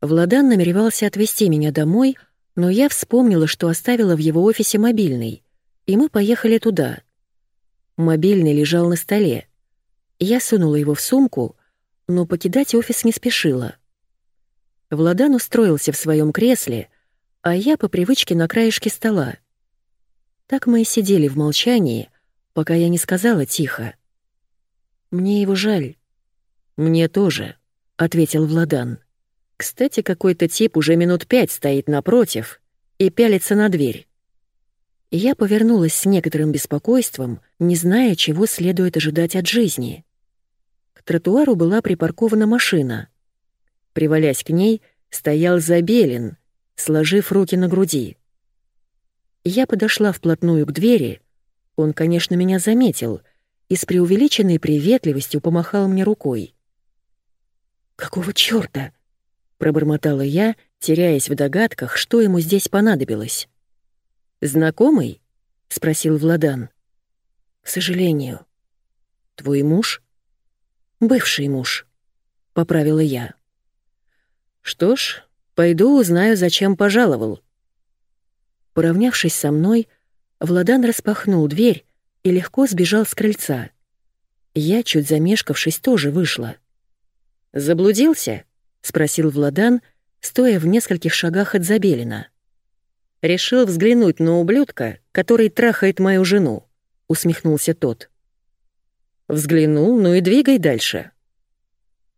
Владан намеревался отвезти меня домой, но я вспомнила, что оставила в его офисе мобильный, и мы поехали туда. Мобильный лежал на столе. Я сунула его в сумку, но покидать офис не спешила. Владан устроился в своем кресле, а я по привычке на краешке стола. Так мы и сидели в молчании, пока я не сказала тихо. «Мне его жаль». «Мне тоже», — ответил Владан. «Кстати, какой-то тип уже минут пять стоит напротив и пялится на дверь». Я повернулась с некоторым беспокойством, не зная, чего следует ожидать от жизни. К тротуару была припаркована машина. Привалясь к ней, стоял Забелин, сложив руки на груди. Я подошла вплотную к двери. Он, конечно, меня заметил и с преувеличенной приветливостью помахал мне рукой. «Какого чёрта?» — пробормотала я, теряясь в догадках, что ему здесь понадобилось. «Знакомый?» — спросил Владан. «К сожалению». «Твой муж?» «Бывший муж», — поправила я. «Что ж, пойду узнаю, зачем пожаловал». Поравнявшись со мной, Владан распахнул дверь и легко сбежал с крыльца. Я, чуть замешкавшись, тоже вышла. «Заблудился?» — спросил Владан, стоя в нескольких шагах от Забелина. «Решил взглянуть на ублюдка, который трахает мою жену», — усмехнулся тот. «Взглянул, ну и двигай дальше».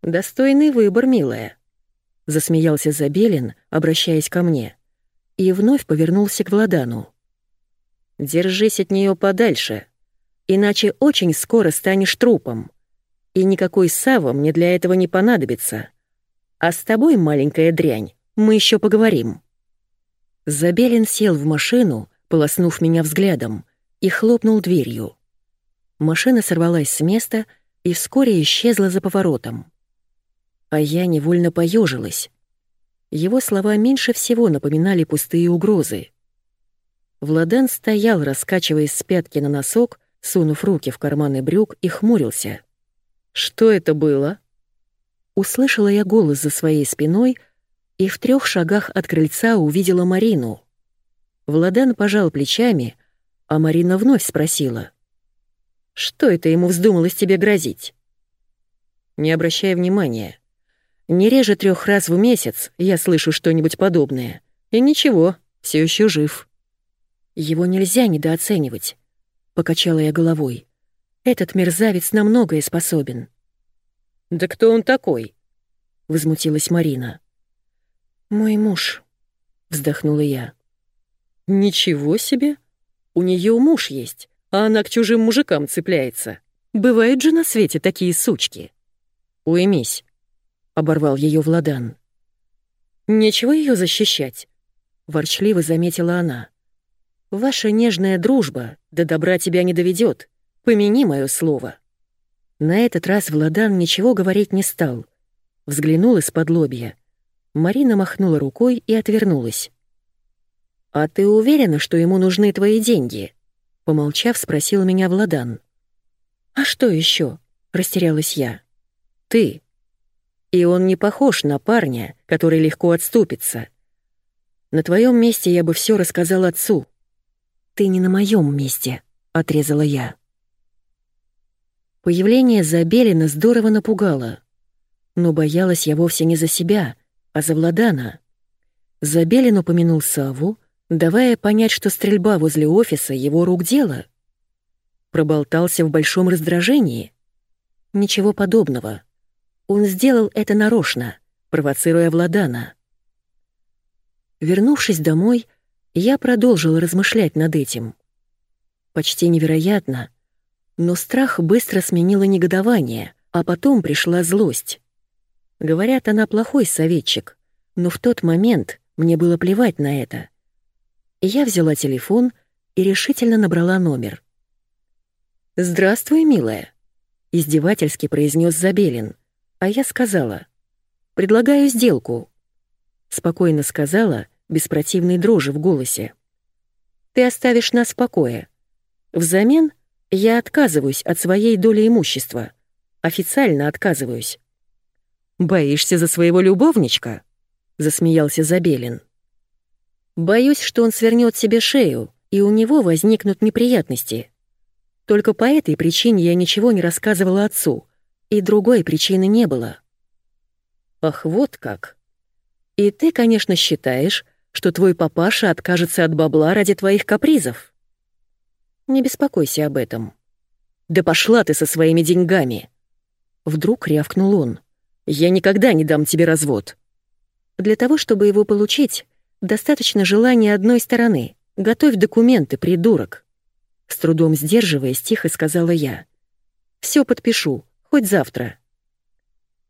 «Достойный выбор, милая», — засмеялся Забелин, обращаясь ко мне, и вновь повернулся к Владану. «Держись от нее подальше, иначе очень скоро станешь трупом, и никакой Сава мне для этого не понадобится. А с тобой, маленькая дрянь, мы еще поговорим». Забелин сел в машину, полоснув меня взглядом, и хлопнул дверью. Машина сорвалась с места и вскоре исчезла за поворотом. А я невольно поежилась. Его слова меньше всего напоминали пустые угрозы. Владан стоял, раскачиваясь с пятки на носок, сунув руки в карманы брюк и хмурился. «Что это было?» Услышала я голос за своей спиной — и в трех шагах от крыльца увидела Марину. Владан пожал плечами, а Марина вновь спросила. «Что это ему вздумалось тебе грозить?» «Не обращай внимания. Не реже трех раз в месяц я слышу что-нибудь подобное. И ничего, все еще жив». «Его нельзя недооценивать», — покачала я головой. «Этот мерзавец на многое способен». «Да кто он такой?» — возмутилась Марина. «Мой муж», — вздохнула я. «Ничего себе! У нее муж есть, а она к чужим мужикам цепляется. Бывают же на свете такие сучки». «Уймись», — оборвал ее Владан. «Нечего ее защищать», — ворчливо заметила она. «Ваша нежная дружба до добра тебя не доведет. Помяни мое слово». На этот раз Владан ничего говорить не стал. Взглянул из-под лобья — Марина махнула рукой и отвернулась. «А ты уверена, что ему нужны твои деньги?» Помолчав, спросил меня Владан. «А что еще? растерялась я. «Ты. И он не похож на парня, который легко отступится. На твоем месте я бы все рассказал отцу». «Ты не на моем месте», — отрезала я. Появление Забелина здорово напугало. Но боялась я вовсе не за себя, а за Владана. Забелин упомянул Саву, давая понять, что стрельба возле офиса его рук дело. Проболтался в большом раздражении. Ничего подобного. Он сделал это нарочно, провоцируя Владана. Вернувшись домой, я продолжил размышлять над этим. Почти невероятно, но страх быстро сменило негодование, а потом пришла злость. Говорят, она плохой советчик, но в тот момент мне было плевать на это. Я взяла телефон и решительно набрала номер. «Здравствуй, милая», — издевательски произнес Забелин, а я сказала. «Предлагаю сделку», — спокойно сказала, без противной дрожи в голосе. «Ты оставишь нас в покое. Взамен я отказываюсь от своей доли имущества. Официально отказываюсь. «Боишься за своего любовничка?» засмеялся Забелин. Боюсь, что он свернет себе шею, и у него возникнут неприятности. Только по этой причине я ничего не рассказывала отцу, и другой причины не было. Ах, вот как. И ты, конечно, считаешь, что твой папаша откажется от бабла ради твоих капризов. Не беспокойся об этом. Да пошла ты со своими деньгами. Вдруг рявкнул он. Я никогда не дам тебе развод. Для того, чтобы его получить, достаточно желания одной стороны. Готовь документы, придурок. С трудом сдерживаясь, тихо сказала я. Все подпишу, хоть завтра.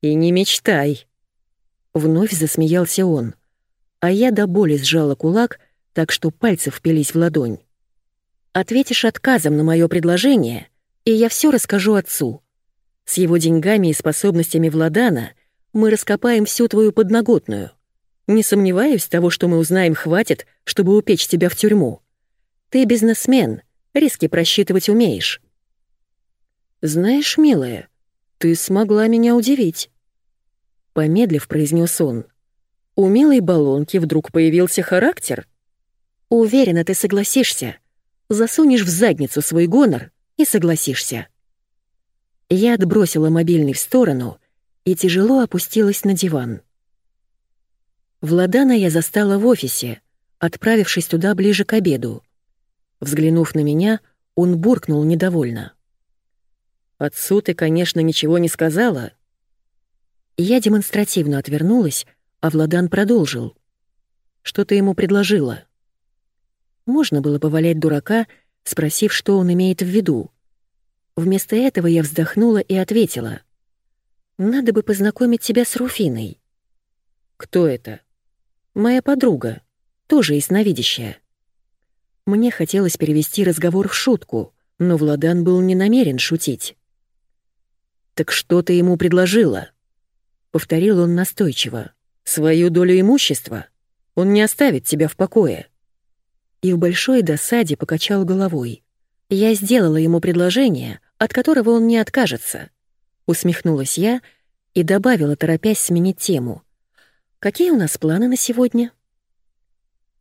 И не мечтай. Вновь засмеялся он а я до боли сжала кулак, так что пальцы впились в ладонь. «Ответишь отказом на мое предложение, и я все расскажу отцу. С его деньгами и способностями Владана мы раскопаем всю твою подноготную. Не сомневаюсь, того, что мы узнаем, хватит, чтобы упечь тебя в тюрьму. Ты бизнесмен, риски просчитывать умеешь». «Знаешь, милая, ты смогла меня удивить», — помедлив произнес он. У милой баллонки вдруг появился характер? Уверена, ты согласишься. Засунешь в задницу свой гонор и согласишься. Я отбросила мобильный в сторону и тяжело опустилась на диван. Владана я застала в офисе, отправившись туда ближе к обеду. Взглянув на меня, он буркнул недовольно. «Отцу ты, конечно, ничего не сказала?» Я демонстративно отвернулась, а Владан продолжил. «Что ты ему предложила?» Можно было повалять дурака, спросив, что он имеет в виду. Вместо этого я вздохнула и ответила. «Надо бы познакомить тебя с Руфиной». «Кто это?» «Моя подруга, тоже ясновидящая». Мне хотелось перевести разговор в шутку, но Владан был не намерен шутить. «Так что ты ему предложила?» — повторил он настойчиво. Свою долю имущества он не оставит тебя в покое. И в большой досаде покачал головой. Я сделала ему предложение, от которого он не откажется. Усмехнулась я и добавила, торопясь сменить тему. Какие у нас планы на сегодня?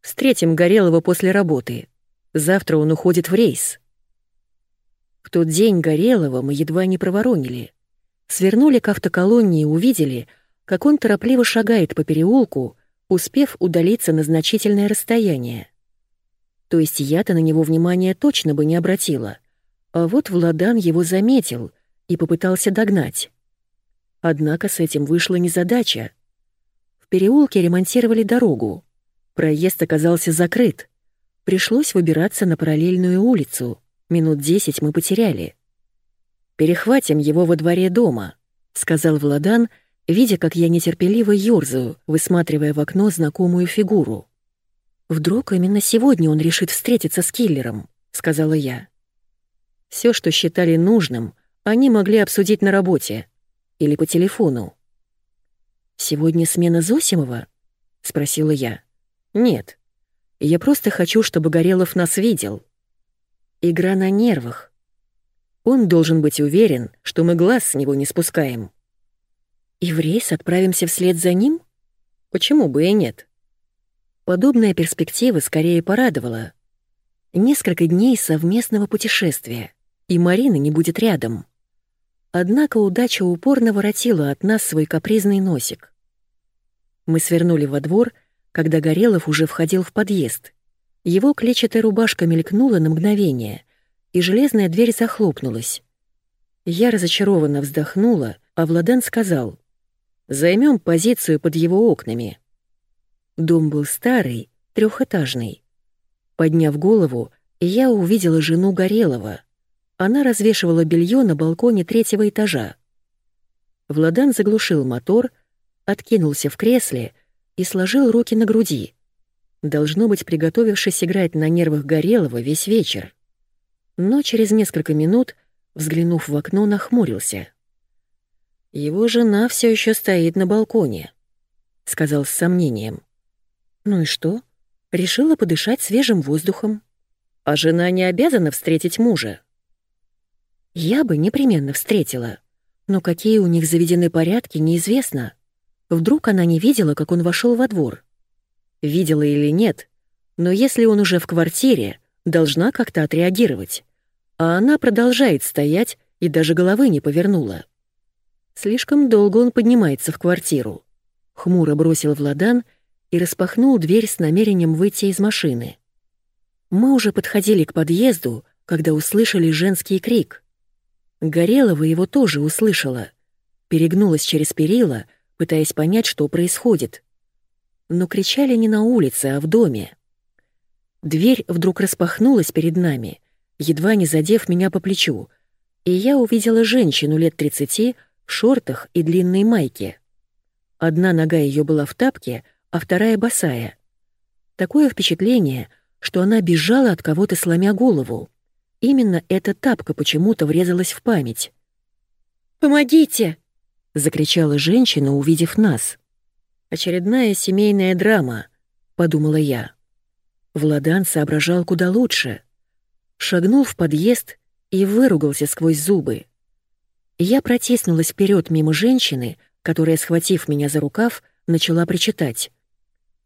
Встретим Горелого после работы. Завтра он уходит в рейс. В тот день Горелого мы едва не проворонили. Свернули к автоколонне и увидели — как он торопливо шагает по переулку, успев удалиться на значительное расстояние. То есть я-то на него внимания точно бы не обратила, а вот Владан его заметил и попытался догнать. Однако с этим вышла незадача. В переулке ремонтировали дорогу. Проезд оказался закрыт. Пришлось выбираться на параллельную улицу. Минут десять мы потеряли. «Перехватим его во дворе дома», — сказал Владан, — видя, как я нетерпеливо ёрзаю, высматривая в окно знакомую фигуру. «Вдруг именно сегодня он решит встретиться с киллером», — сказала я. Все, что считали нужным, они могли обсудить на работе или по телефону. «Сегодня смена Зосимова?» — спросила я. «Нет. Я просто хочу, чтобы Горелов нас видел. Игра на нервах. Он должен быть уверен, что мы глаз с него не спускаем». И в рейс отправимся вслед за ним? Почему бы и нет? Подобная перспектива скорее порадовала. Несколько дней совместного путешествия, и Марина не будет рядом. Однако удача упорно воротила от нас свой капризный носик. Мы свернули во двор, когда Горелов уже входил в подъезд. Его клетчатая рубашка мелькнула на мгновение, и железная дверь захлопнулась. Я разочарованно вздохнула, а Владан сказал — Займем позицию под его окнами. Дом был старый, трехэтажный. Подняв голову, я увидела жену Горелого. Она развешивала белье на балконе третьего этажа. Владан заглушил мотор, откинулся в кресле и сложил руки на груди, должно быть, приготовившись играть на нервах Горелого весь вечер. Но через несколько минут, взглянув в окно, нахмурился — его жена все еще стоит на балконе, сказал с сомнением. Ну и что? Решила подышать свежим воздухом. А жена не обязана встретить мужа. Я бы непременно встретила, но какие у них заведены порядки, неизвестно. Вдруг она не видела, как он вошел во двор? Видела или нет, но если он уже в квартире, должна как-то отреагировать. А она продолжает стоять и даже головы не повернула. Слишком долго он поднимается в квартиру. Хмуро бросил Владан и распахнул дверь с намерением выйти из машины. Мы уже подходили к подъезду, когда услышали женский крик. Горелова его тоже услышала. Перегнулась через перила, пытаясь понять, что происходит. Но кричали не на улице, а в доме. Дверь вдруг распахнулась перед нами, едва не задев меня по плечу, и я увидела женщину лет 30 в шортах и длинной майке. Одна нога ее была в тапке, а вторая босая. Такое впечатление, что она бежала от кого-то, сломя голову. Именно эта тапка почему-то врезалась в память. «Помогите!» — закричала женщина, увидев нас. «Очередная семейная драма», — подумала я. Владан соображал куда лучше. Шагнул в подъезд и выругался сквозь зубы. Я протиснулась вперед мимо женщины, которая, схватив меня за рукав, начала причитать.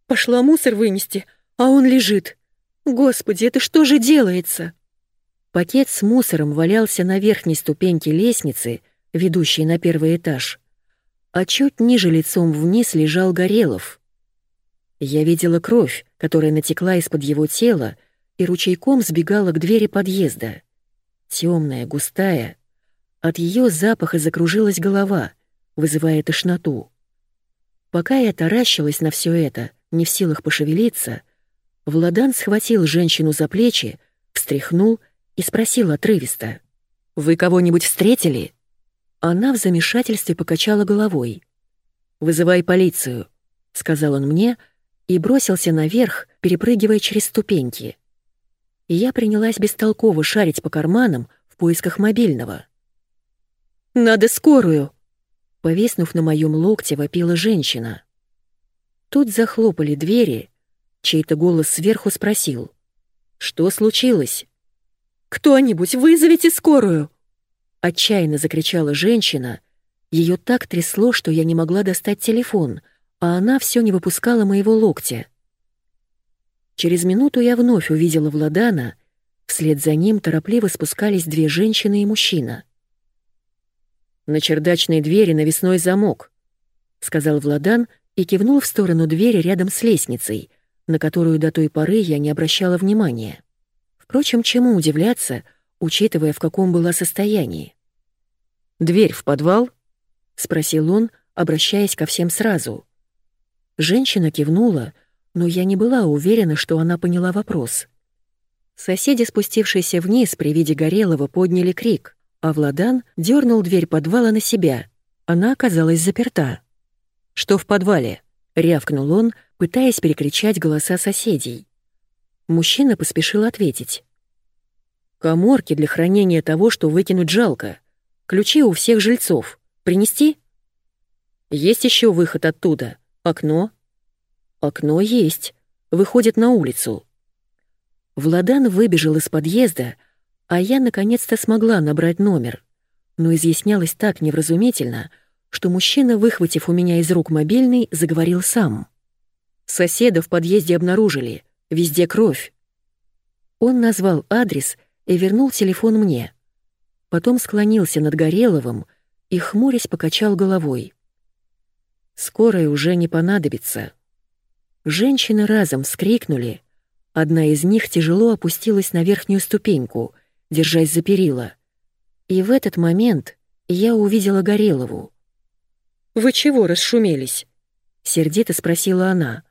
«Пошла мусор вынести, а он лежит. Господи, это что же делается?» Пакет с мусором валялся на верхней ступеньке лестницы, ведущей на первый этаж, а чуть ниже лицом вниз лежал Горелов. Я видела кровь, которая натекла из-под его тела и ручейком сбегала к двери подъезда. Темная, густая. От ее запаха закружилась голова, вызывая тошноту. Пока я таращилась на все это, не в силах пошевелиться, Владан схватил женщину за плечи, встряхнул и спросил отрывисто. «Вы кого-нибудь встретили?» Она в замешательстве покачала головой. «Вызывай полицию», — сказал он мне и бросился наверх, перепрыгивая через ступеньки. я принялась бестолково шарить по карманам в поисках мобильного. «Надо скорую!» Повиснув на моем локте, вопила женщина. Тут захлопали двери, чей-то голос сверху спросил. «Что случилось?» «Кто-нибудь вызовите скорую!» Отчаянно закричала женщина. Ее так трясло, что я не могла достать телефон, а она все не выпускала моего локтя. Через минуту я вновь увидела Владана, вслед за ним торопливо спускались две женщины и мужчина. «На чердачной двери навесной замок», — сказал Владан и кивнул в сторону двери рядом с лестницей, на которую до той поры я не обращала внимания. Впрочем, чему удивляться, учитывая, в каком было состоянии? «Дверь в подвал?» — спросил он, обращаясь ко всем сразу. Женщина кивнула, но я не была уверена, что она поняла вопрос. Соседи, спустившиеся вниз при виде Горелого, подняли крик, а Владан дернул дверь подвала на себя. Она оказалась заперта. «Что в подвале?» — рявкнул он, пытаясь перекричать голоса соседей. Мужчина поспешил ответить. «Коморки для хранения того, что выкинуть жалко. Ключи у всех жильцов. Принести?» «Есть еще выход оттуда. Окно?» «Окно есть. Выходит на улицу». Владан выбежал из подъезда, а я наконец-то смогла набрать номер. Но изъяснялось так невразумительно, что мужчина, выхватив у меня из рук мобильный, заговорил сам. «Соседа в подъезде обнаружили. Везде кровь. Он назвал адрес и вернул телефон мне. Потом склонился над Гореловым и, хмурясь, покачал головой. «Скорая уже не понадобится». Женщины разом вскрикнули. Одна из них тяжело опустилась на верхнюю ступеньку, держась за перила. И в этот момент я увидела Горелову. «Вы чего расшумелись?» — сердито спросила она.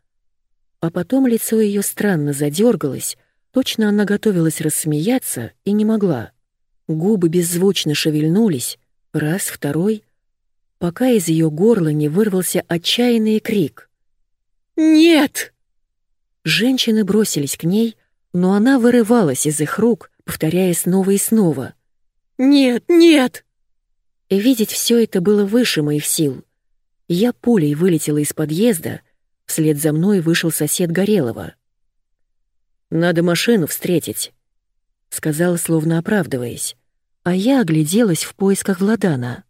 А потом лицо ее странно задергалось, точно она готовилась рассмеяться и не могла. Губы беззвучно шевельнулись, раз, второй, пока из ее горла не вырвался отчаянный крик. «Нет!» Женщины бросились к ней, но она вырывалась из их рук, повторяя снова и снова. «Нет, нет!» Видеть все это было выше моих сил. Я пулей вылетела из подъезда — Вслед за мной вышел сосед Горелого. «Надо машину встретить», — сказал, словно оправдываясь. А я огляделась в поисках Владана.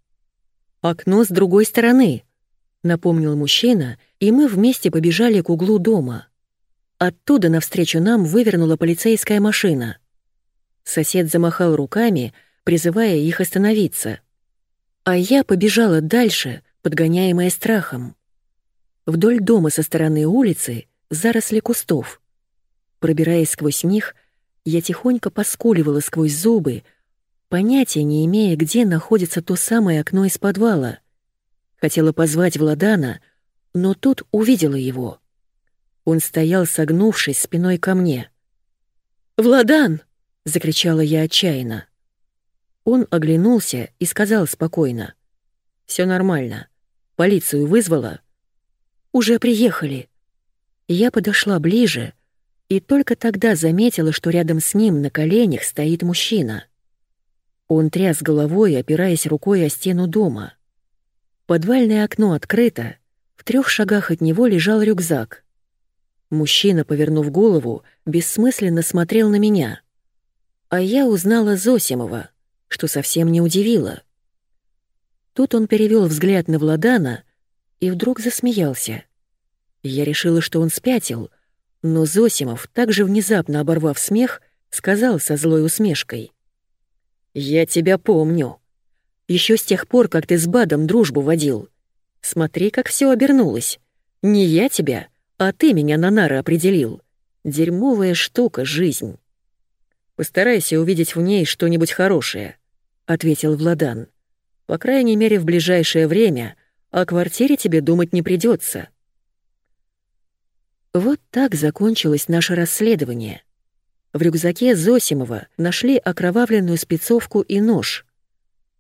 «Окно с другой стороны», — напомнил мужчина, и мы вместе побежали к углу дома. Оттуда навстречу нам вывернула полицейская машина. Сосед замахал руками, призывая их остановиться. А я побежала дальше, подгоняемая страхом. Вдоль дома со стороны улицы заросли кустов. Пробираясь сквозь них, я тихонько поскуливала сквозь зубы, понятия не имея, где находится то самое окно из подвала. Хотела позвать Владана, но тут увидела его. Он стоял, согнувшись спиной ко мне. «Владан!» — закричала я отчаянно. Он оглянулся и сказал спокойно. «Все нормально. Полицию вызвала?» «Уже приехали». Я подошла ближе и только тогда заметила, что рядом с ним на коленях стоит мужчина. Он тряс головой, опираясь рукой о стену дома. Подвальное окно открыто, в трех шагах от него лежал рюкзак. Мужчина, повернув голову, бессмысленно смотрел на меня. А я узнала Зосимова, что совсем не удивило. Тут он перевел взгляд на Владана и вдруг засмеялся. Я решила, что он спятил, но Зосимов, также внезапно оборвав смех, сказал со злой усмешкой. «Я тебя помню. Еще с тех пор, как ты с Бадом дружбу водил. Смотри, как все обернулось. Не я тебя, а ты меня на нары определил. Дерьмовая штука жизнь». «Постарайся увидеть в ней что-нибудь хорошее», — ответил Владан. «По крайней мере, в ближайшее время о квартире тебе думать не придется. Вот так закончилось наше расследование. В рюкзаке Зосимова нашли окровавленную спецовку и нож.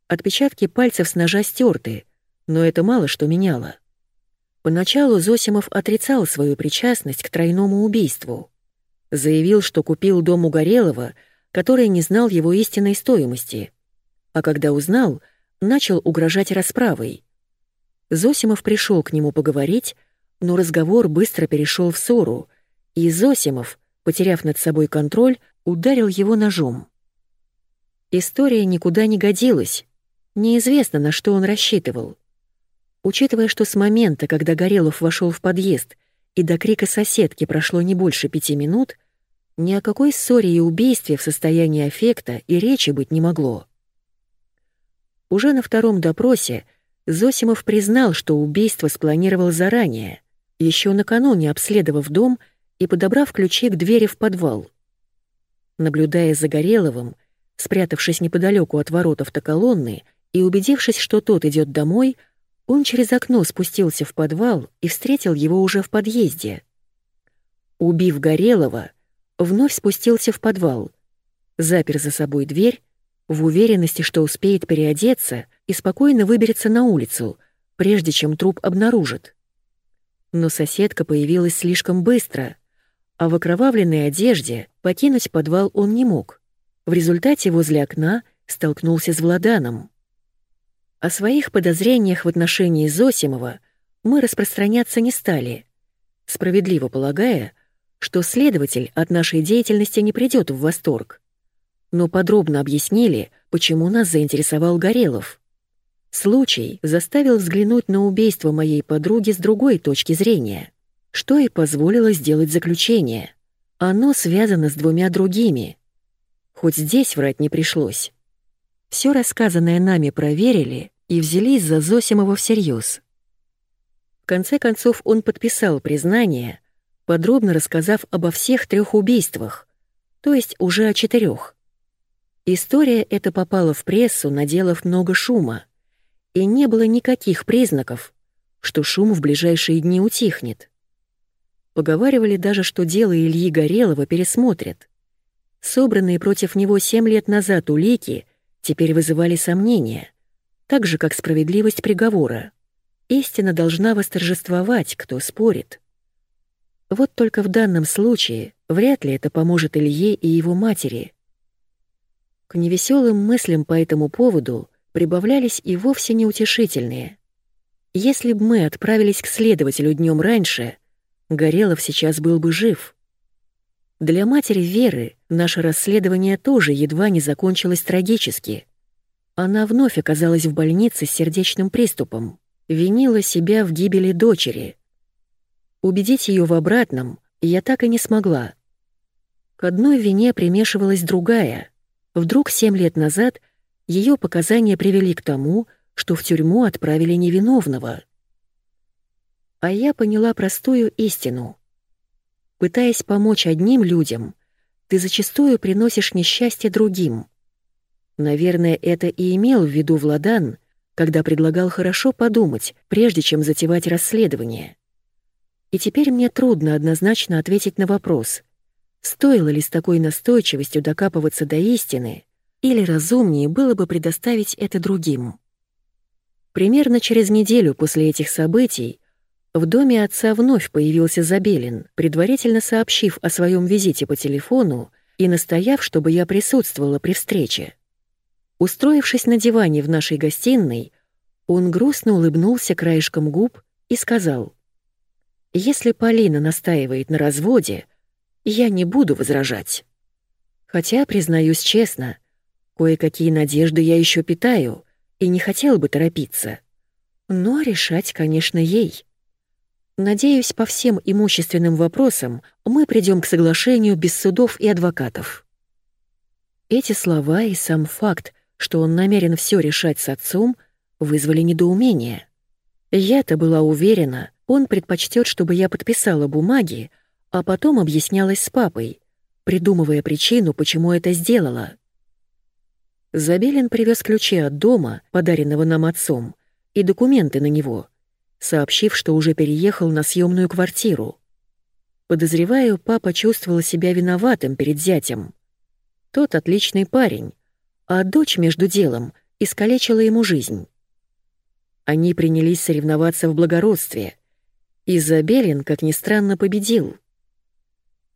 Отпечатки пальцев с ножа стерты, но это мало что меняло. Поначалу Зосимов отрицал свою причастность к тройному убийству. Заявил, что купил дом у Горелого, который не знал его истинной стоимости. А когда узнал, начал угрожать расправой. Зосимов пришел к нему поговорить, но разговор быстро перешел в ссору, и Зосимов, потеряв над собой контроль, ударил его ножом. История никуда не годилась. Неизвестно, на что он рассчитывал. Учитывая, что с момента, когда Горелов вошел в подъезд, и до крика соседки прошло не больше пяти минут, ни о какой ссоре и убийстве в состоянии аффекта и речи быть не могло. Уже на втором допросе Зосимов признал, что убийство спланировал заранее, еще накануне обследовав дом и подобрав ключи к двери в подвал. Наблюдая за Гореловым, спрятавшись неподалеку от ворот автоколонны и убедившись, что тот идет домой, он через окно спустился в подвал и встретил его уже в подъезде. Убив Горелова, вновь спустился в подвал, запер за собой дверь, в уверенности, что успеет переодеться и спокойно выберется на улицу, прежде чем труп обнаружит. Но соседка появилась слишком быстро, а в окровавленной одежде покинуть подвал он не мог. В результате возле окна столкнулся с Владаном. О своих подозрениях в отношении Зосимова мы распространяться не стали, справедливо полагая, что следователь от нашей деятельности не придет в восторг. Но подробно объяснили, почему нас заинтересовал Горелов. Случай заставил взглянуть на убийство моей подруги с другой точки зрения, что и позволило сделать заключение. Оно связано с двумя другими. Хоть здесь врать не пришлось. Все рассказанное нами проверили и взялись за Зосимова всерьез. В конце концов он подписал признание, подробно рассказав обо всех трех убийствах, то есть уже о четырех. История эта попала в прессу, наделав много шума и не было никаких признаков, что шум в ближайшие дни утихнет. Поговаривали даже, что дело Ильи Горелого пересмотрят. Собранные против него семь лет назад улики теперь вызывали сомнения, так же, как справедливость приговора. Истина должна восторжествовать, кто спорит. Вот только в данном случае вряд ли это поможет Илье и его матери. К невеселым мыслям по этому поводу прибавлялись и вовсе неутешительные. Если бы мы отправились к следователю днем раньше, Горелов сейчас был бы жив. Для матери Веры наше расследование тоже едва не закончилось трагически. Она вновь оказалась в больнице с сердечным приступом. винила себя в гибели дочери. Убедить ее в обратном я так и не смогла. К одной вине примешивалась другая. Вдруг семь лет назад ее показания привели к тому, что в тюрьму отправили невиновного. А я поняла простую истину. Пытаясь помочь одним людям, ты зачастую приносишь несчастье другим. Наверное, это и имел в виду Владан, когда предлагал хорошо подумать, прежде чем затевать расследование. И теперь мне трудно однозначно ответить на вопрос, стоило ли с такой настойчивостью докапываться до истины, или разумнее было бы предоставить это другим. Примерно через неделю после этих событий в доме отца вновь появился Забелин, предварительно сообщив о своем визите по телефону и настояв, чтобы я присутствовала при встрече. Устроившись на диване в нашей гостиной, он грустно улыбнулся краешком губ и сказал, «Если Полина настаивает на разводе, я не буду возражать. Хотя, признаюсь честно, кое-какие надежды я еще питаю и не хотел бы торопиться. Но решать, конечно, ей. Надеюсь, по всем имущественным вопросам мы придем к соглашению без судов и адвокатов». Эти слова и сам факт, что он намерен все решать с отцом, вызвали недоумение. Я-то была уверена, он предпочтет, чтобы я подписала бумаги, а потом объяснялась с папой, придумывая причину, почему это сделала. Забелин привез ключи от дома, подаренного нам отцом, и документы на него, сообщив, что уже переехал на съемную квартиру. Подозреваю, папа чувствовал себя виноватым перед зятем. Тот отличный парень, а дочь между делом искалечила ему жизнь. Они принялись соревноваться в благородстве. И Забелин, как ни странно, победил.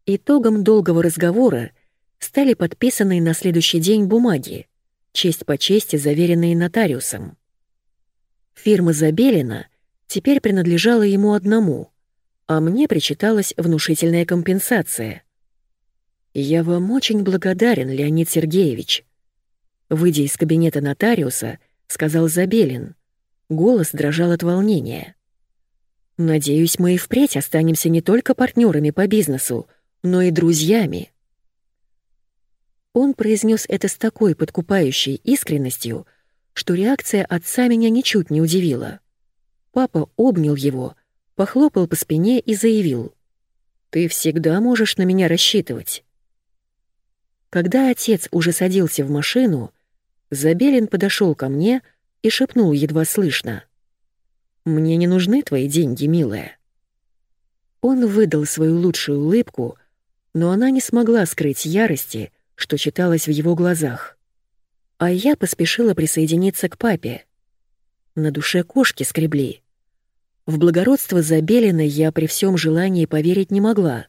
Итогом долгого разговора стали подписанные на следующий день бумаги, честь по чести заверенные нотариусом. Фирма Забелина теперь принадлежала ему одному, а мне причиталась внушительная компенсация. «Я вам очень благодарен, Леонид Сергеевич», Выйдя из кабинета нотариуса, сказал Забелин. Голос дрожал от волнения. «Надеюсь, мы и впредь останемся не только партнерами по бизнесу, но и друзьями». Он произнес это с такой подкупающей искренностью, что реакция отца меня ничуть не удивила. Папа обнял его, похлопал по спине и заявил. «Ты всегда можешь на меня рассчитывать». Когда отец уже садился в машину, Забелин подошел ко мне и шепнул едва слышно. «Мне не нужны твои деньги, милая». Он выдал свою лучшую улыбку, но она не смогла скрыть ярости, что читалось в его глазах. А я поспешила присоединиться к папе. На душе кошки скребли. В благородство Забелина я при всем желании поверить не могла.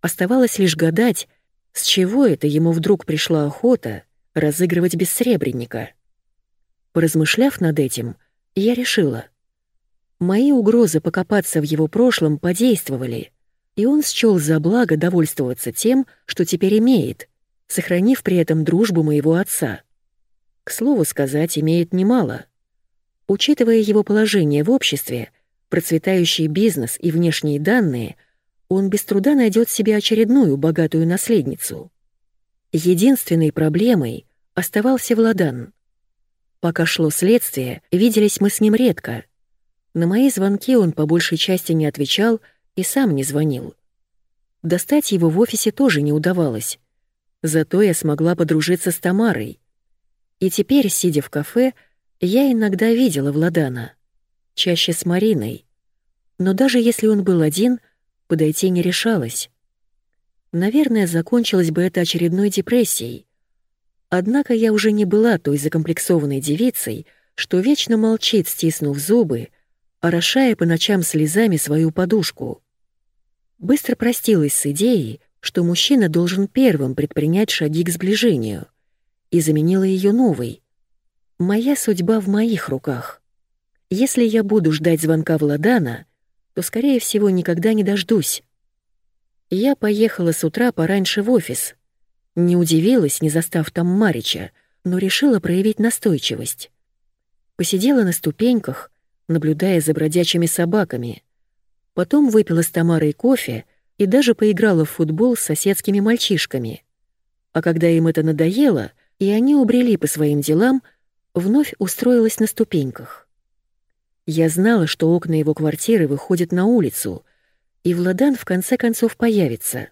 Оставалось лишь гадать, с чего это ему вдруг пришла охота разыгрывать бессребренника. Поразмышляв над этим, я решила. Мои угрозы покопаться в его прошлом подействовали, и он счёл за благо довольствоваться тем, что теперь имеет, сохранив при этом дружбу моего отца. К слову сказать, имеет немало. Учитывая его положение в обществе, процветающий бизнес и внешние данные, он без труда найдет себе очередную богатую наследницу. Единственной проблемой оставался Владан. Пока шло следствие, виделись мы с ним редко. На мои звонки он по большей части не отвечал и сам не звонил. Достать его в офисе тоже не удавалось. Зато я смогла подружиться с Тамарой. И теперь, сидя в кафе, я иногда видела Владана. Чаще с Мариной. Но даже если он был один, подойти не решалась. Наверное, закончилось бы это очередной депрессией. Однако я уже не была той закомплексованной девицей, что вечно молчит, стиснув зубы, орошая по ночам слезами свою подушку. Быстро простилась с идеей, что мужчина должен первым предпринять шаги к сближению, и заменила ее новой. Моя судьба в моих руках. Если я буду ждать звонка Владана, то, скорее всего, никогда не дождусь. Я поехала с утра пораньше в офис. Не удивилась, не застав там Марича, но решила проявить настойчивость. Посидела на ступеньках, наблюдая за бродячими собаками. Потом выпила с Тамарой кофе и даже поиграла в футбол с соседскими мальчишками. А когда им это надоело, и они убрели по своим делам, вновь устроилась на ступеньках. Я знала, что окна его квартиры выходят на улицу, и Владан в конце концов появится.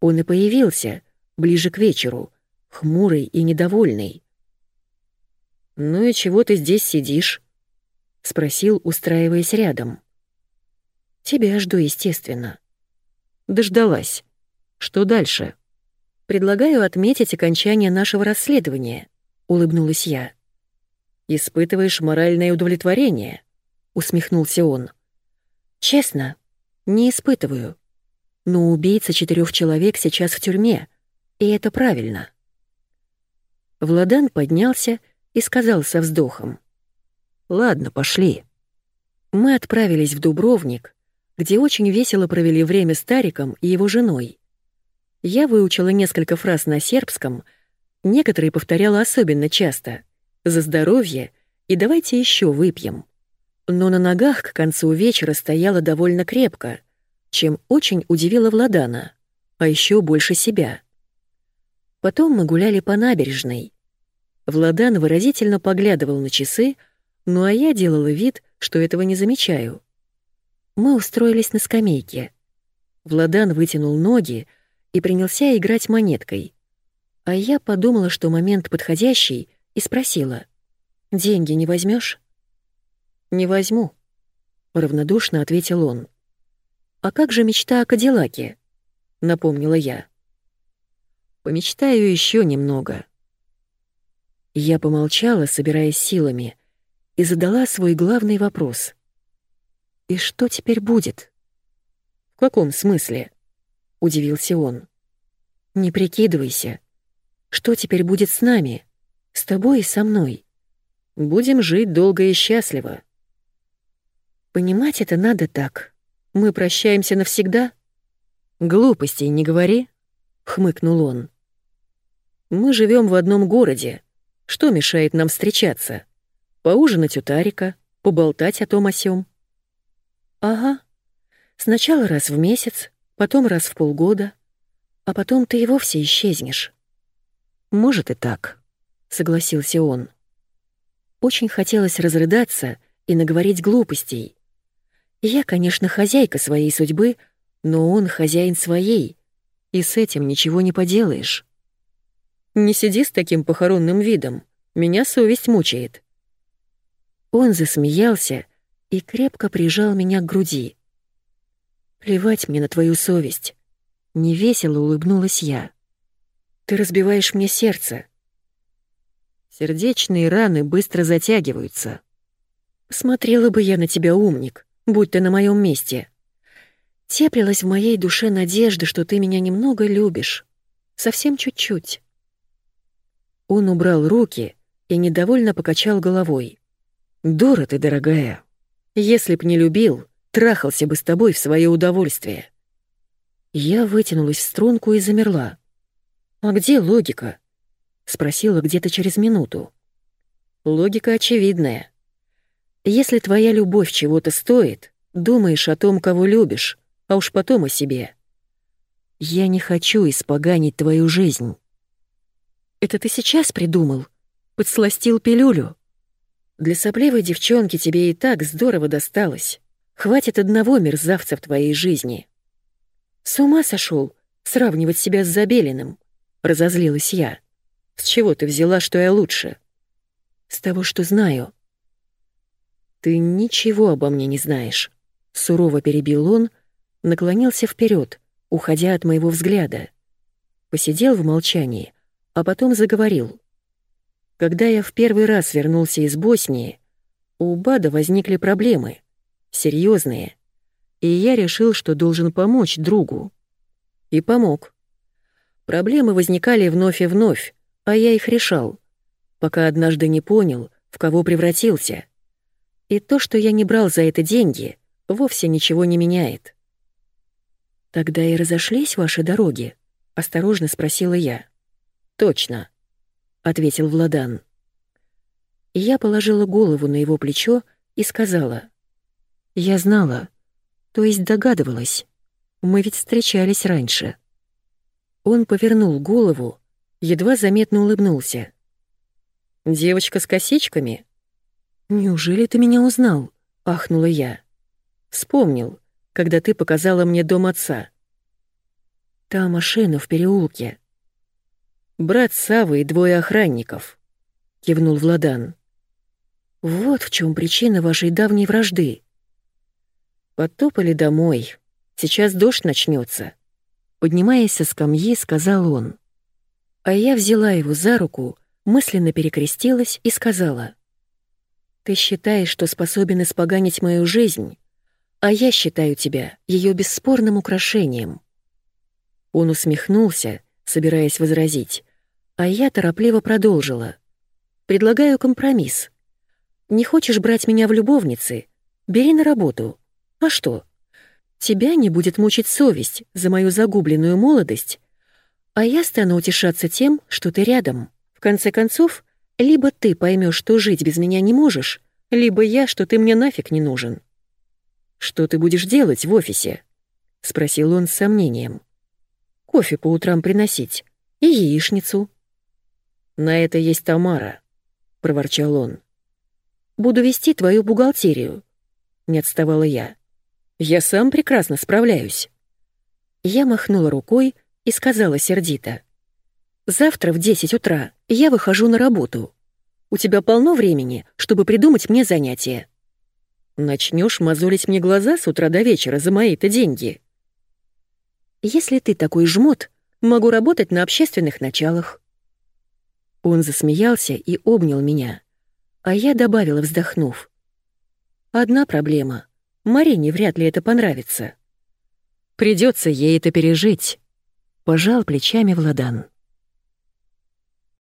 Он и появился, ближе к вечеру, хмурый и недовольный. «Ну и чего ты здесь сидишь?» — спросил, устраиваясь рядом. «Тебя жду, естественно». «Дождалась. Что дальше?» «Предлагаю отметить окончание нашего расследования», — улыбнулась я. «Испытываешь моральное удовлетворение?» — усмехнулся он. «Честно, не испытываю. Но убийца четырех человек сейчас в тюрьме, и это правильно». Владан поднялся и сказал со вздохом. «Ладно, пошли». Мы отправились в Дубровник, где очень весело провели время стариком и его женой. Я выучила несколько фраз на сербском, некоторые повторяла особенно часто. «За здоровье» и «давайте еще выпьем». Но на ногах к концу вечера стояла довольно крепко, чем очень удивила Владана, а еще больше себя. Потом мы гуляли по набережной. Владан выразительно поглядывал на часы, ну а я делала вид, что этого не замечаю. Мы устроились на скамейке. Владан вытянул ноги и принялся играть монеткой. А я подумала, что момент подходящий, и спросила. «Деньги не возьмешь? «Не возьму», — равнодушно ответил он. «А как же мечта о Кадиллаке?» — напомнила я. «Помечтаю еще немного». Я помолчала, собираясь силами, и задала свой главный вопрос. «И что теперь будет?» «В каком смысле?» — удивился он. «Не прикидывайся. Что теперь будет с нами? С тобой и со мной? Будем жить долго и счастливо». «Понимать это надо так. Мы прощаемся навсегда?» «Глупостей не говори», — хмыкнул он. «Мы живем в одном городе, что мешает нам встречаться? Поужинать у Тарика, поболтать о том о сём. Ага. Сначала раз в месяц, потом раз в полгода, а потом ты и вовсе исчезнешь. Может и так, согласился он. Очень хотелось разрыдаться и наговорить глупостей. Я, конечно, хозяйка своей судьбы, но он хозяин своей, и с этим ничего не поделаешь. Не сиди с таким похоронным видом. Меня совесть мучает». Он засмеялся и крепко прижал меня к груди. «Плевать мне на твою совесть». Невесело улыбнулась я. «Ты разбиваешь мне сердце». Сердечные раны быстро затягиваются. Смотрела бы я на тебя, умник, будь ты на моем месте. Теплилась в моей душе надежда, что ты меня немного любишь. Совсем чуть-чуть. Он убрал руки и недовольно покачал головой. «Дура ты, дорогая. Если б не любил, трахался бы с тобой в свое удовольствие». Я вытянулась в струнку и замерла. «А где логика?» — спросила где-то через минуту. «Логика очевидная. Если твоя любовь чего-то стоит, думаешь о том, кого любишь, а уж потом о себе. Я не хочу испоганить твою жизнь». Это ты сейчас придумал? Подсластил пилюлю? Для сопливой девчонки тебе и так здорово досталось. Хватит одного мерзавца в твоей жизни. С ума сошел сравнивать себя с Забелиным, разозлилась я. С чего ты взяла, что я лучше? С того, что знаю. Ты ничего обо мне не знаешь, сурово перебил он, наклонился вперед, уходя от моего взгляда. Посидел в молчании, а потом заговорил. Когда я в первый раз вернулся из Боснии, у Бада возникли проблемы, серьезные, и я решил, что должен помочь другу. И помог. Проблемы возникали вновь и вновь, а я их решал, пока однажды не понял, в кого превратился. И то, что я не брал за это деньги, вовсе ничего не меняет. «Тогда и разошлись ваши дороги?» — осторожно спросила я. «Точно», — ответил Владан. Я положила голову на его плечо и сказала. «Я знала, то есть догадывалась. Мы ведь встречались раньше». Он повернул голову, едва заметно улыбнулся. «Девочка с косичками?» «Неужели ты меня узнал?» — ахнула я. «Вспомнил, когда ты показала мне дом отца». «Та машина в переулке». «Брат Савы и двое охранников», — кивнул Владан. «Вот в чем причина вашей давней вражды». «Потопали домой. Сейчас дождь начнется. Поднимаясь со скамьи, сказал он. А я взяла его за руку, мысленно перекрестилась и сказала. «Ты считаешь, что способен испоганить мою жизнь, а я считаю тебя ее бесспорным украшением». Он усмехнулся, собираясь возразить, а я торопливо продолжила. «Предлагаю компромисс. Не хочешь брать меня в любовницы? Бери на работу. А что? Тебя не будет мучить совесть за мою загубленную молодость, а я стану утешаться тем, что ты рядом. В конце концов, либо ты поймешь, что жить без меня не можешь, либо я, что ты мне нафиг не нужен. «Что ты будешь делать в офисе?» — спросил он с сомнением. «Кофе по утрам приносить и яичницу». «На это есть Тамара», — проворчал он. «Буду вести твою бухгалтерию», — не отставала я. «Я сам прекрасно справляюсь». Я махнула рукой и сказала сердито. «Завтра в 10 утра я выхожу на работу. У тебя полно времени, чтобы придумать мне занятие. Начнешь мозолить мне глаза с утра до вечера за мои-то деньги. Если ты такой жмот, могу работать на общественных началах». Он засмеялся и обнял меня, а я добавила, вздохнув. «Одна проблема. Марине вряд ли это понравится. Придется ей это пережить». Пожал плечами Владан.